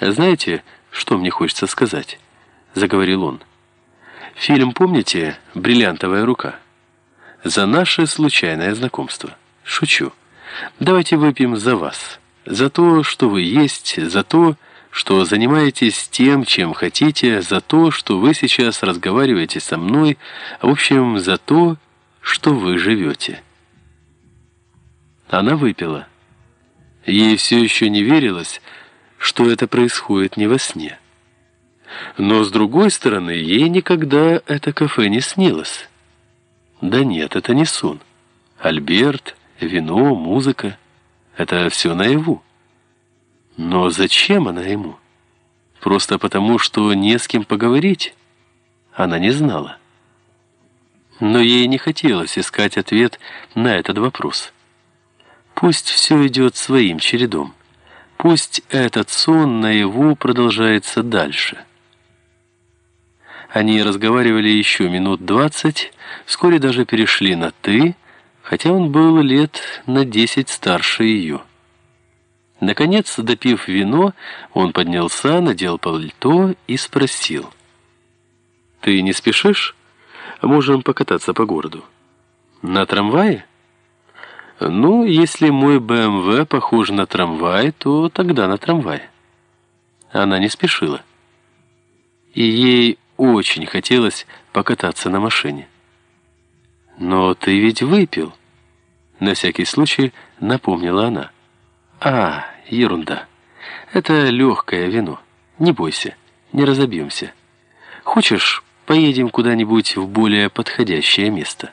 «Знаете, что мне хочется сказать?» — заговорил он. «Фильм, помните, «Бриллиантовая рука»?» «За наше случайное знакомство. Шучу. Давайте выпьем за вас. За то, что вы есть, за то, что занимаетесь тем, чем хотите, за то, что вы сейчас разговариваете со мной, в общем, за то, что вы живете». Она выпила. Ей все еще не верилось, что это происходит не во сне. Но, с другой стороны, ей никогда это кафе не снилось. Да нет, это не сон. Альберт, вино, музыка — это все наяву. Но зачем она ему? Просто потому, что не с кем поговорить? Она не знала. Но ей не хотелось искать ответ на этот вопрос. Пусть все идет своим чередом. Пусть этот сон наяву продолжается дальше. Они разговаривали еще минут двадцать, вскоре даже перешли на «ты», хотя он был лет на десять старше ее. Наконец, допив вино, он поднялся, надел пальто и спросил. «Ты не спешишь? Можем покататься по городу». «На трамвае?» Ну, если мой БМВ похож на трамвай, то тогда на трамвай. Она не спешила. И ей очень хотелось покататься на машине. Но ты ведь выпил. На всякий случай напомнила она. А, ерунда. Это легкое вино. Не бойся, не разобьемся. Хочешь, поедем куда-нибудь в более подходящее место?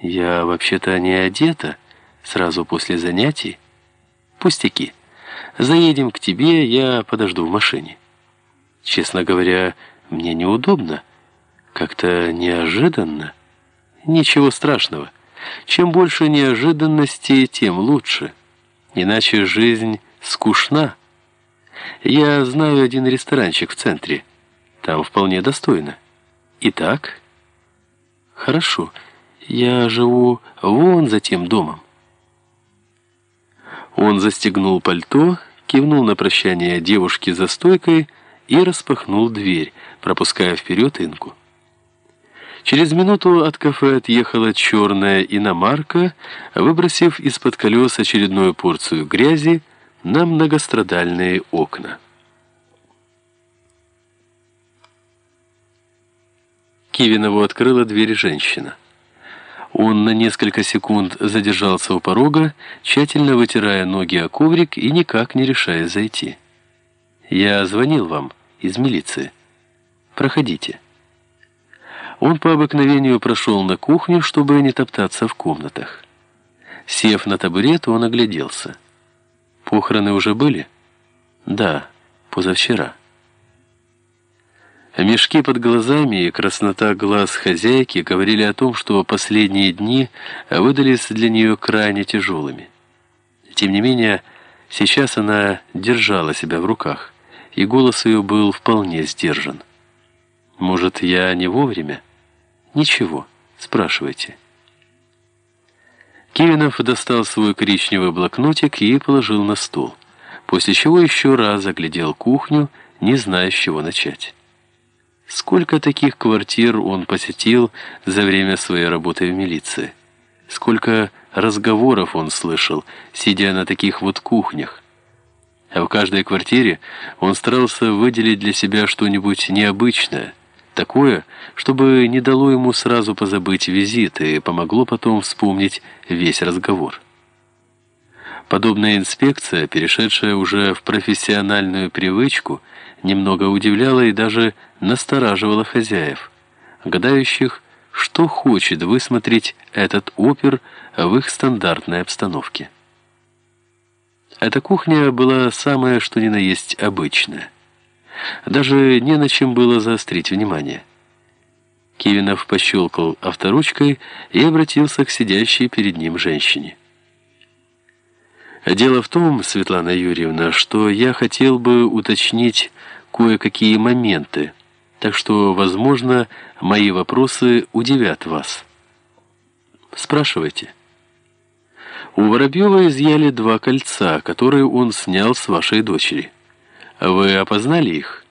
Я вообще-то не одета, Сразу после занятий? Пустяки. Заедем к тебе, я подожду в машине. Честно говоря, мне неудобно. Как-то неожиданно. Ничего страшного. Чем больше неожиданностей, тем лучше. Иначе жизнь скучна. Я знаю один ресторанчик в центре. Там вполне достойно. Итак? Хорошо. Я живу вон за тем домом. Он застегнул пальто, кивнул на прощание девушке за стойкой и распахнул дверь, пропуская вперед Инку. Через минуту от кафе отъехала черная иномарка, выбросив из-под колес очередную порцию грязи на многострадальные окна. Кивинову открыла дверь женщина. Он на несколько секунд задержался у порога, тщательно вытирая ноги о коврик и никак не решая зайти. «Я звонил вам из милиции. Проходите». Он по обыкновению прошел на кухню, чтобы не топтаться в комнатах. Сев на табурет, он огляделся. «Похороны уже были?» «Да, позавчера». Мешки под глазами и краснота глаз хозяйки говорили о том, что последние дни выдались для нее крайне тяжелыми. Тем не менее, сейчас она держала себя в руках, и голос ее был вполне сдержан. «Может, я не вовремя?» «Ничего, спрашивайте». Кивинов достал свой коричневый блокнотик и положил на стол, после чего еще раз оглядел кухню, не зная, с чего начать. Сколько таких квартир он посетил за время своей работы в милиции? Сколько разговоров он слышал, сидя на таких вот кухнях? А в каждой квартире он старался выделить для себя что-нибудь необычное, такое, чтобы не дало ему сразу позабыть визит и помогло потом вспомнить весь разговор. Подобная инспекция, перешедшая уже в профессиональную привычку, немного удивляла и даже настораживала хозяев, гадающих, что хочет высмотреть этот опер в их стандартной обстановке. Эта кухня была самая что ни на есть обычная. Даже не на чем было заострить внимание. Кивинов пощелкал авторучкой и обратился к сидящей перед ним женщине. «Дело в том, Светлана Юрьевна, что я хотел бы уточнить кое-какие моменты, так что, возможно, мои вопросы удивят вас. Спрашивайте. У Воробьева изъяли два кольца, которые он снял с вашей дочери. Вы опознали их?